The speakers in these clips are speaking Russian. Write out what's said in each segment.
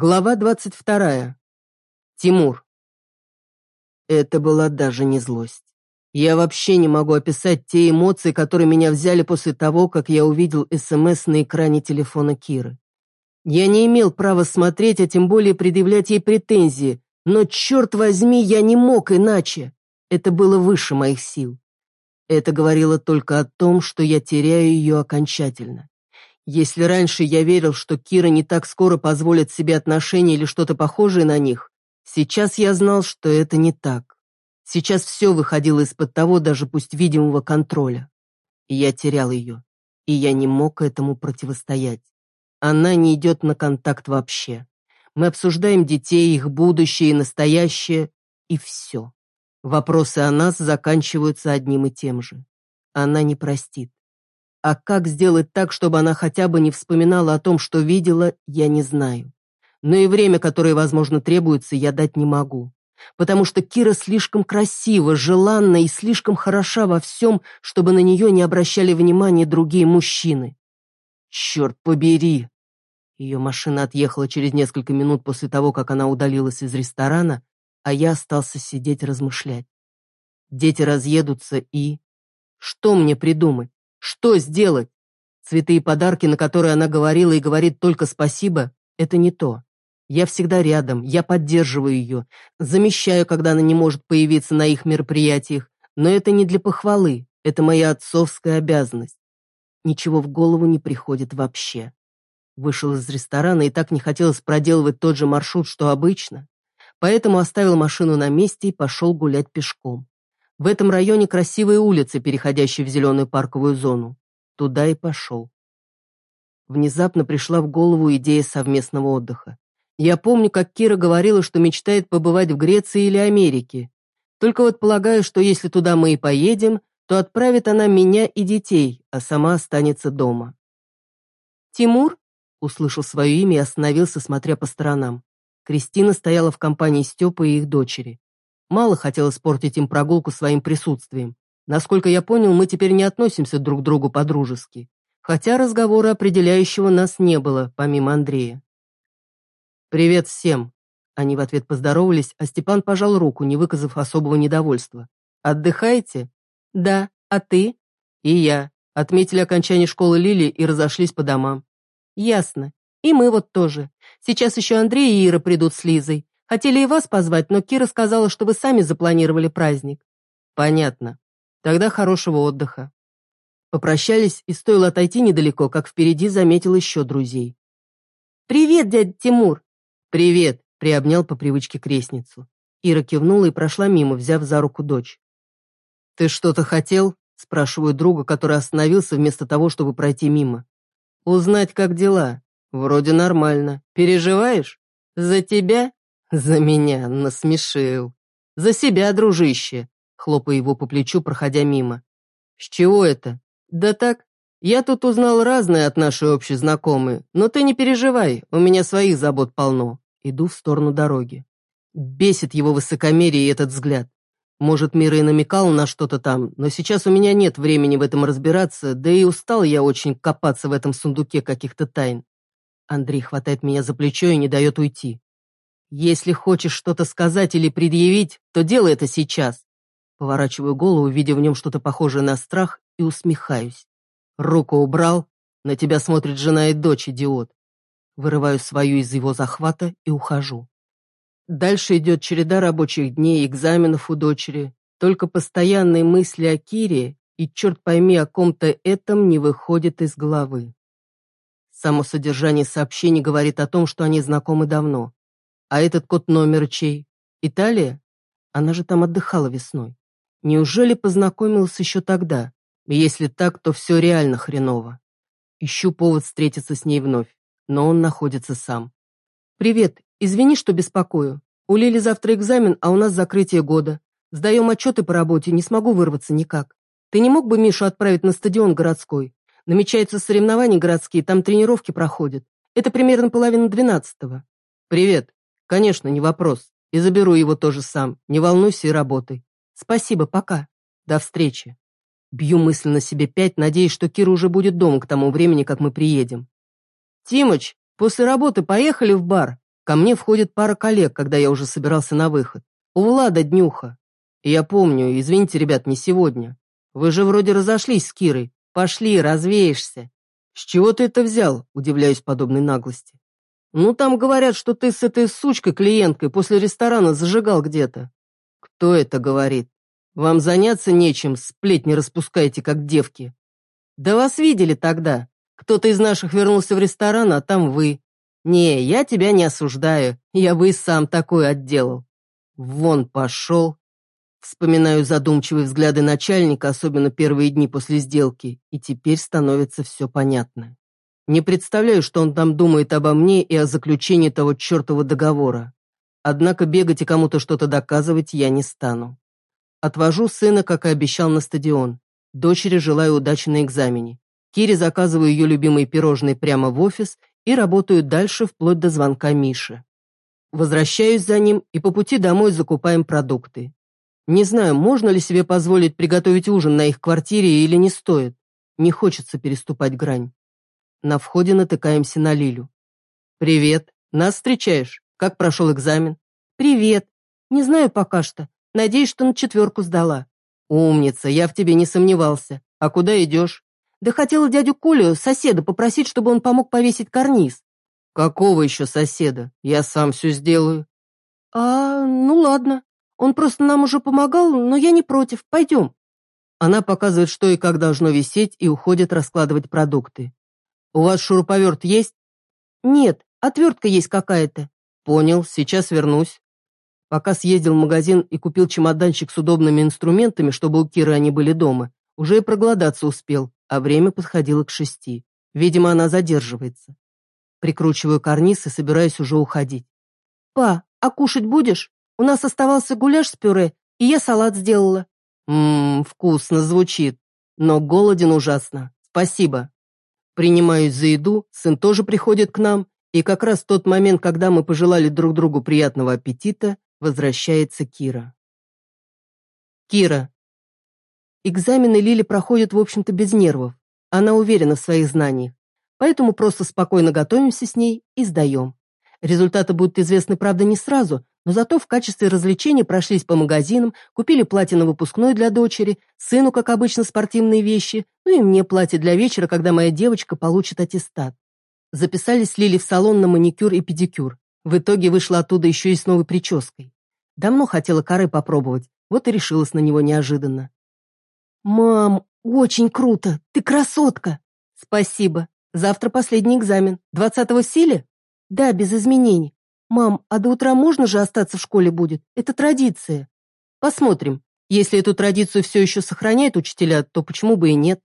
Глава двадцать вторая. Тимур. Это была даже не злость. Я вообще не могу описать те эмоции, которые меня взяли после того, как я увидел СМС на экране телефона Киры. Я не имел права смотреть, а тем более предъявлять ей претензии, но, черт возьми, я не мог иначе. Это было выше моих сил. Это говорило только о том, что я теряю ее окончательно. Если раньше я верил, что Кира не так скоро позволит себе отношения или что-то похожее на них, сейчас я знал, что это не так. Сейчас все выходило из-под того, даже пусть видимого контроля. И я терял ее, и я не мог этому противостоять. Она не идет на контакт вообще. Мы обсуждаем детей, их будущее и настоящее, и все. Вопросы о нас заканчиваются одним и тем же. Она не простит. А как сделать так, чтобы она хотя бы не вспоминала о том, что видела, я не знаю. Но и время, которое, возможно, требуется, я дать не могу. Потому что Кира слишком красива, желанна и слишком хороша во всем, чтобы на нее не обращали внимания другие мужчины. Черт побери! Ее машина отъехала через несколько минут после того, как она удалилась из ресторана, а я остался сидеть размышлять. Дети разъедутся и... Что мне придумать? Что сделать? Цветы и подарки, на которые она говорила и говорит только спасибо, это не то. Я всегда рядом, я поддерживаю ее, замещаю, когда она не может появиться на их мероприятиях, но это не для похвалы, это моя отцовская обязанность. Ничего в голову не приходит вообще. Вышел из ресторана и так не хотелось проделывать тот же маршрут, что обычно. Поэтому оставил машину на месте и пошел гулять пешком. В этом районе красивые улицы, переходящие в зеленую парковую зону. Туда и пошел. Внезапно пришла в голову идея совместного отдыха. Я помню, как Кира говорила, что мечтает побывать в Греции или Америке. Только вот полагаю, что если туда мы и поедем, то отправит она меня и детей, а сама останется дома. «Тимур?» — услышал свое имя и остановился, смотря по сторонам. Кристина стояла в компании Степы и их дочери. Мало хотел испортить им прогулку своим присутствием. Насколько я понял, мы теперь не относимся друг к другу по-дружески. Хотя разговора определяющего нас не было, помимо Андрея. «Привет всем!» Они в ответ поздоровались, а Степан пожал руку, не выказав особого недовольства. «Отдыхаете?» «Да. А ты?» «И я. Отметили окончание школы Лили и разошлись по домам». «Ясно. И мы вот тоже. Сейчас еще Андрей и Ира придут с Лизой. Хотели и вас позвать, но Кира сказала, что вы сами запланировали праздник. Понятно. Тогда хорошего отдыха. Попрощались, и стоило отойти недалеко, как впереди заметил еще друзей. «Привет, дядя Тимур!» «Привет!» — приобнял по привычке крестницу. Ира кивнула и прошла мимо, взяв за руку дочь. «Ты что-то хотел?» — спрашиваю друга, который остановился вместо того, чтобы пройти мимо. «Узнать, как дела. Вроде нормально. Переживаешь? За тебя «За меня насмешил. За себя, дружище!» Хлопая его по плечу, проходя мимо. «С чего это?» «Да так, я тут узнал разное от нашей общей знакомой, но ты не переживай, у меня своих забот полно». Иду в сторону дороги. Бесит его высокомерие и этот взгляд. Может, Мира и намекал на что-то там, но сейчас у меня нет времени в этом разбираться, да и устал я очень копаться в этом сундуке каких-то тайн. Андрей хватает меня за плечо и не дает уйти. «Если хочешь что-то сказать или предъявить, то делай это сейчас». Поворачиваю голову, видя в нем что-то похожее на страх, и усмехаюсь. Руку убрал, на тебя смотрит жена и дочь, идиот. Вырываю свою из его захвата и ухожу. Дальше идет череда рабочих дней, экзаменов у дочери. Только постоянные мысли о Кире и, черт пойми, о ком-то этом не выходит из головы. Само содержание сообщений говорит о том, что они знакомы давно. А этот код номер чей? Италия? Она же там отдыхала весной. Неужели познакомилась еще тогда? Если так, то все реально хреново. Ищу повод встретиться с ней вновь, но он находится сам. «Привет, извини, что беспокою. У Лили завтра экзамен, а у нас закрытие года. Сдаем отчеты по работе, не смогу вырваться никак. Ты не мог бы Мишу отправить на стадион городской? Намечаются соревнования городские, там тренировки проходят. Это примерно половина двенадцатого. Привет. Конечно, не вопрос. И заберу его тоже сам. Не волнуйся и работай. Спасибо, пока. До встречи. Бью мысленно себе пять, надеясь, что Кира уже будет дома к тому времени, как мы приедем. «Тимыч, после работы поехали в бар?» — Ко мне входит пара коллег, когда я уже собирался на выход. У Влада днюха. Я помню, извините, ребят, не сегодня. Вы же вроде разошлись с Кирой. Пошли, развеешься. С чего ты это взял? Удивляюсь подобной наглости. Ну, там говорят, что ты с этой сучкой-клиенткой после ресторана зажигал где-то. Кто это говорит? Вам заняться нечем, сплетни распускаете, как девки. Да вас видели тогда. Кто-то из наших вернулся в ресторан, а там вы. Не, я тебя не осуждаю, я бы и сам такой отделал. Вон пошел. Вспоминаю задумчивые взгляды начальника, особенно первые дни после сделки, и теперь становится все понятно. Не представляю, что он там думает обо мне и о заключении того чертова договора. Однако бегать и кому-то что-то доказывать я не стану. Отвожу сына, как и обещал, на стадион. Дочери желаю удачи на экзамене. Кире заказываю ее любимые пирожные прямо в офис и работаю дальше вплоть до звонка Миши. Возвращаюсь за ним и по пути домой закупаем продукты. Не знаю, можно ли себе позволить приготовить ужин на их квартире или не стоит. Не хочется переступать грань. На входе натыкаемся на Лилю. «Привет. Нас встречаешь? Как прошел экзамен?» «Привет. Не знаю пока что. Надеюсь, что на четверку сдала». «Умница, я в тебе не сомневался. А куда идешь?» «Да хотела дядю Колю, соседа, попросить, чтобы он помог повесить карниз». «Какого еще соседа? Я сам все сделаю». «А, ну ладно. Он просто нам уже помогал, но я не против. Пойдем». Она показывает, что и как должно висеть, и уходит раскладывать продукты. «У вас шуруповерт есть?» «Нет, отвертка есть какая-то». «Понял, сейчас вернусь». Пока съездил в магазин и купил чемоданчик с удобными инструментами, чтобы у Киры они были дома, уже и проголодаться успел, а время подходило к шести. Видимо, она задерживается. Прикручиваю карниз и собираюсь уже уходить. «Па, а кушать будешь? У нас оставался гуляш с пюре, и я салат сделала». «Ммм, вкусно звучит, но голоден ужасно. Спасибо». Принимаюсь за еду, сын тоже приходит к нам, и как раз в тот момент, когда мы пожелали друг другу приятного аппетита, возвращается Кира. Кира. Экзамены Лили проходят, в общем-то, без нервов. Она уверена в своих знаниях. Поэтому просто спокойно готовимся с ней и сдаем. Результаты будут известны, правда, не сразу, но зато в качестве развлечения прошлись по магазинам, купили платье на выпускной для дочери, сыну, как обычно, спортивные вещи, ну и мне платье для вечера, когда моя девочка получит аттестат. Записались Лили в салон на маникюр и педикюр. В итоге вышла оттуда еще и с новой прической. Давно хотела коры попробовать, вот и решилась на него неожиданно. «Мам, очень круто! Ты красотка!» «Спасибо. Завтра последний экзамен. Двадцатого силе?» «Да, без изменений. «Мам, а до утра можно же остаться в школе будет? Это традиция». «Посмотрим. Если эту традицию все еще сохраняют учителя, то почему бы и нет?»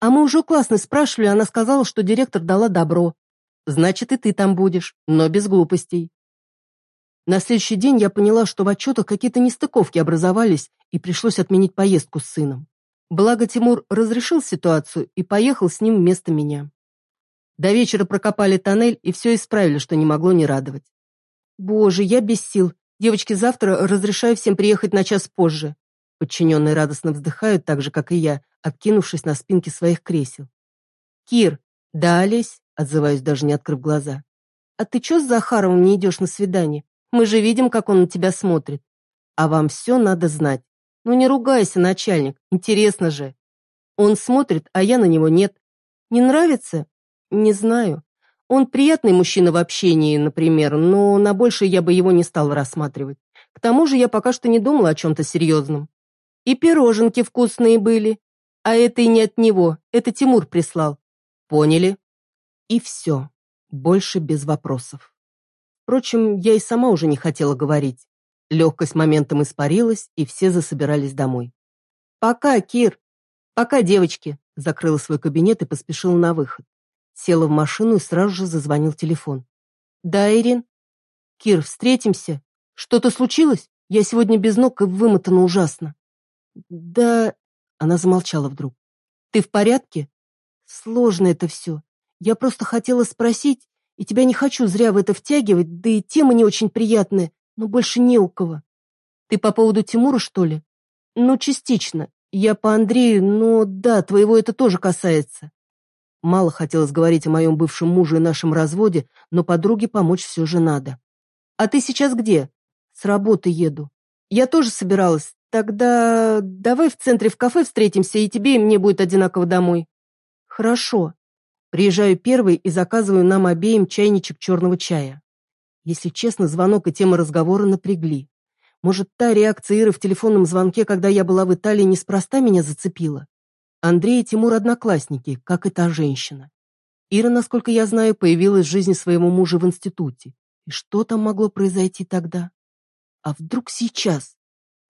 «А мы уже у классной спрашивали, она сказала, что директор дала добро». «Значит, и ты там будешь, но без глупостей». На следующий день я поняла, что в отчетах какие-то нестыковки образовались, и пришлось отменить поездку с сыном. Благо Тимур разрешил ситуацию и поехал с ним вместо меня. До вечера прокопали тоннель и все исправили, что не могло не радовать. «Боже, я без сил. Девочки, завтра разрешаю всем приехать на час позже». Подчиненные радостно вздыхают, так же, как и я, откинувшись на спинки своих кресел. «Кир, да, Олесь?» — отзываюсь, даже не открыв глаза. «А ты чё с Захаровым не идешь на свидание? Мы же видим, как он на тебя смотрит. А вам все надо знать. Ну не ругайся, начальник, интересно же. Он смотрит, а я на него нет. Не нравится? Не знаю. Он приятный мужчина в общении, например, но на большее я бы его не стала рассматривать. К тому же я пока что не думала о чем-то серьезном. И пироженки вкусные были. А это и не от него, это Тимур прислал. Поняли? И все. Больше без вопросов. Впрочем, я и сама уже не хотела говорить. Легкость моментом испарилась, и все засобирались домой. «Пока, Кир!» «Пока, девочки!» Закрыла свой кабинет и поспешила на выход. Села в машину и сразу же зазвонил телефон. «Да, Ирин?» «Кир, встретимся? Что-то случилось? Я сегодня без ног и вымотана ужасно». «Да...» Она замолчала вдруг. «Ты в порядке?» «Сложно это все. Я просто хотела спросить, и тебя не хочу зря в это втягивать, да и тема не очень приятная, но больше не у кого. Ты по поводу Тимура, что ли?» «Ну, частично. Я по Андрею, но да, твоего это тоже касается. Мало хотелось говорить о моем бывшем муже и нашем разводе, но подруге помочь все же надо. А ты сейчас где? С работы еду. Я тоже собиралась. Тогда давай в центре в кафе встретимся, и тебе и мне будет одинаково домой. Хорошо. Приезжаю первой и заказываю нам обеим чайничек черного чая. Если честно, звонок и тема разговора напрягли. Может, та реакция Иры в телефонном звонке, когда я была в Италии, неспроста меня зацепила? Андрей и Тимур одноклассники, как и та женщина. Ира, насколько я знаю, появилась в жизни своего мужа в институте. И что там могло произойти тогда? А вдруг сейчас?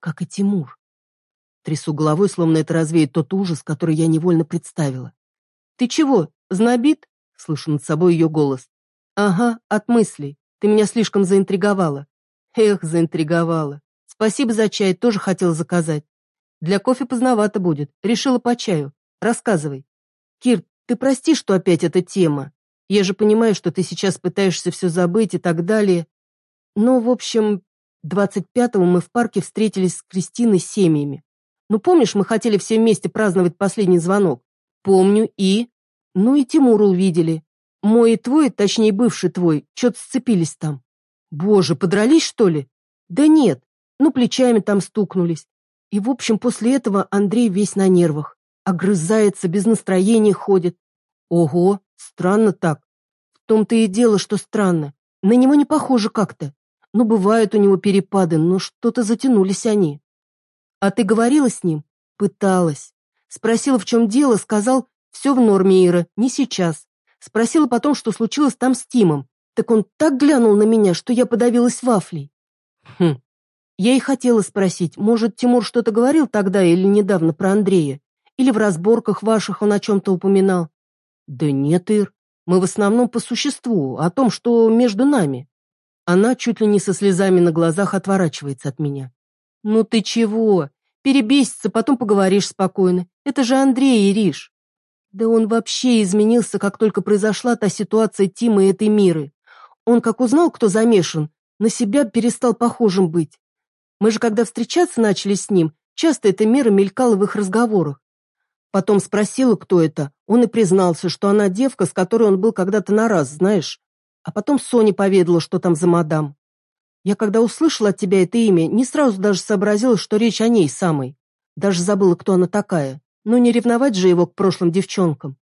Как и Тимур. Трясу головой, словно это развеет тот ужас, который я невольно представила. «Ты чего, знобит?» — слышу над собой ее голос. «Ага, от мыслей. Ты меня слишком заинтриговала». «Эх, заинтриговала. Спасибо за чай, тоже хотела заказать. Для кофе поздновато будет. Решила по чаю. Рассказывай. Кир, ты прости, что опять эта тема. Я же понимаю, что ты сейчас пытаешься все забыть и так далее. Но, в общем, 25-го мы в парке встретились с Кристиной с семьями. Ну, помнишь, мы хотели все вместе праздновать последний звонок? Помню, и... Ну и Тимура увидели. Мой и твой, точнее, бывший твой, что-то сцепились там. Боже, подрались, что ли? Да нет, ну, плечами там стукнулись. И, в общем, после этого Андрей весь на нервах. Огрызается, без настроения ходит. Ого, странно так. В том-то и дело, что странно. На него не похоже как-то. Ну, бывают у него перепады, но что-то затянулись они. А ты говорила с ним? Пыталась. Спросила, в чем дело, сказал, все в норме, Ира, не сейчас. Спросила потом, что случилось там с Тимом. Так он так глянул на меня, что я подавилась вафлей. Хм. Я и хотела спросить, может, Тимур что-то говорил тогда или недавно про Андрея? Или в разборках ваших он о чем-то упоминал? Да нет, Ир, мы в основном по существу, о том, что между нами. Она чуть ли не со слезами на глазах отворачивается от меня. Ну ты чего? Перебесится, потом поговоришь спокойно. Это же Андрей, Ириш. Да он вообще изменился, как только произошла та ситуация Тима и этой Миры. Он как узнал, кто замешан, на себя перестал похожим быть. Мы же, когда встречаться начали с ним, часто эта Мира мелькала в их разговорах. Потом спросила, кто это. Он и признался, что она девка, с которой он был когда-то на раз, знаешь. А потом Соня поведала, что там за мадам. Я когда услышала от тебя это имя, не сразу даже сообразила, что речь о ней самой. Даже забыла, кто она такая. Но не ревновать же его к прошлым девчонкам.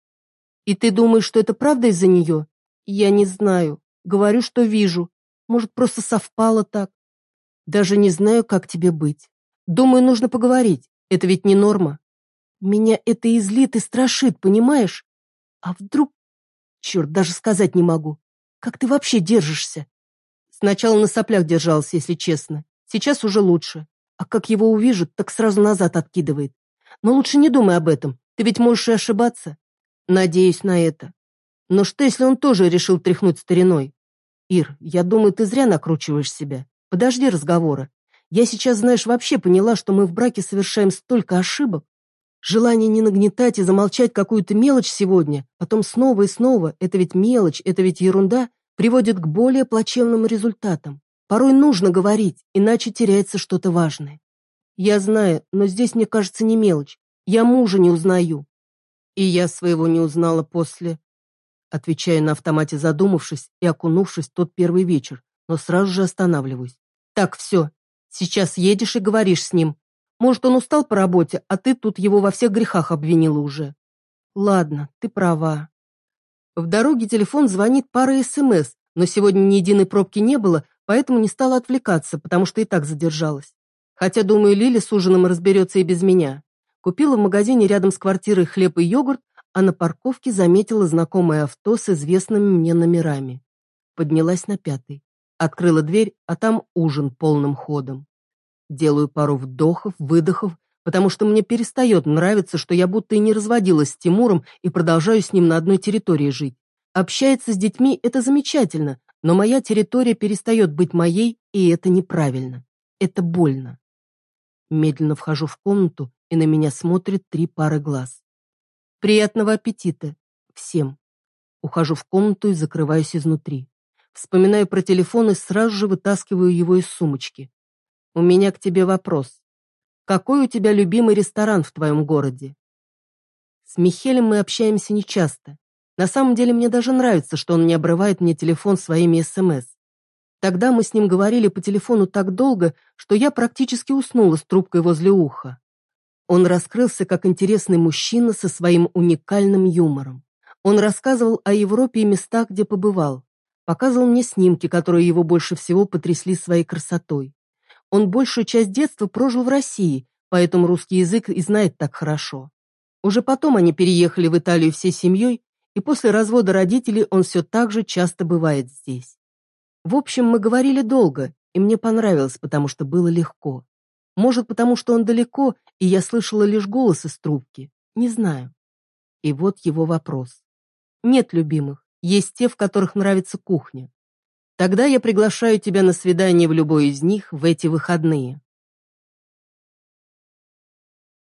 И ты думаешь, что это правда из-за нее? Я не знаю. Говорю, что вижу. Может, просто совпало так. Даже не знаю, как тебе быть. Думаю, нужно поговорить. Это ведь не норма. Меня это и злит, и страшит, понимаешь? А вдруг... Черт, даже сказать не могу. Как ты вообще держишься? Сначала на соплях держался, если честно. Сейчас уже лучше. А как его увижу, так сразу назад откидывает. Но лучше не думай об этом. Ты ведь можешь и ошибаться. Надеюсь на это. Но что, если он тоже решил тряхнуть стариной? Ир, я думаю, ты зря накручиваешь себя. Подожди разговора. Я сейчас, знаешь, вообще поняла, что мы в браке совершаем столько ошибок. Желание не нагнетать и замолчать какую-то мелочь сегодня, потом снова и снова, это ведь мелочь, это ведь ерунда, приводит к более плачевным результатам. Порой нужно говорить, иначе теряется что-то важное. Я знаю, но здесь, мне кажется, не мелочь. Я мужа не узнаю. И я своего не узнала после... Отвечаю на автомате, задумавшись и окунувшись тот первый вечер, но сразу же останавливаюсь. Так, все, сейчас едешь и говоришь с ним, может, он устал по работе, а ты тут его во всех грехах обвинила уже. Ладно, ты права. В дороге телефон звонит пара СМС, но сегодня ни единой пробки не было, поэтому не стала отвлекаться, потому что и так задержалась. Хотя, думаю, Лили с ужином разберется и без меня. Купила в магазине рядом с квартирой хлеб и йогурт, а на парковке заметила знакомое авто с известными мне номерами. Поднялась на пятый. Открыла дверь, а там ужин полным ходом. Делаю пару вдохов, выдохов, потому что мне перестает нравиться, что я будто и не разводилась с Тимуром и продолжаю с ним на одной территории жить. Общается с детьми – это замечательно, но моя территория перестает быть моей, и это неправильно. Это больно. Медленно вхожу в комнату, и на меня смотрят три пары глаз. Приятного аппетита. Всем. Ухожу в комнату и закрываюсь изнутри. Вспоминаю про телефон и сразу же вытаскиваю его из сумочки. У меня к тебе вопрос. Какой у тебя любимый ресторан в твоем городе? С Михелем мы общаемся нечасто. На самом деле мне даже нравится, что он не обрывает мне телефон своими СМС. Тогда мы с ним говорили по телефону так долго, что я практически уснула с трубкой возле уха. Он раскрылся как интересный мужчина со своим уникальным юмором. Он рассказывал о Европе и местах, где побывал. Показывал мне снимки, которые его больше всего потрясли своей красотой. Он большую часть детства прожил в России, поэтому русский язык и знает так хорошо. Уже потом они переехали в Италию всей семьей, и после развода родителей он все так же часто бывает здесь. В общем, мы говорили долго, и мне понравилось, потому что было легко. Может, потому что он далеко, и я слышала лишь голос из трубки. Не знаю. И вот его вопрос. Нет любимых, есть те, в которых нравится кухня. Тогда я приглашаю тебя на свидание в любой из них в эти выходные.